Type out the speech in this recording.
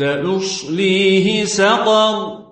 سأصليه سقر.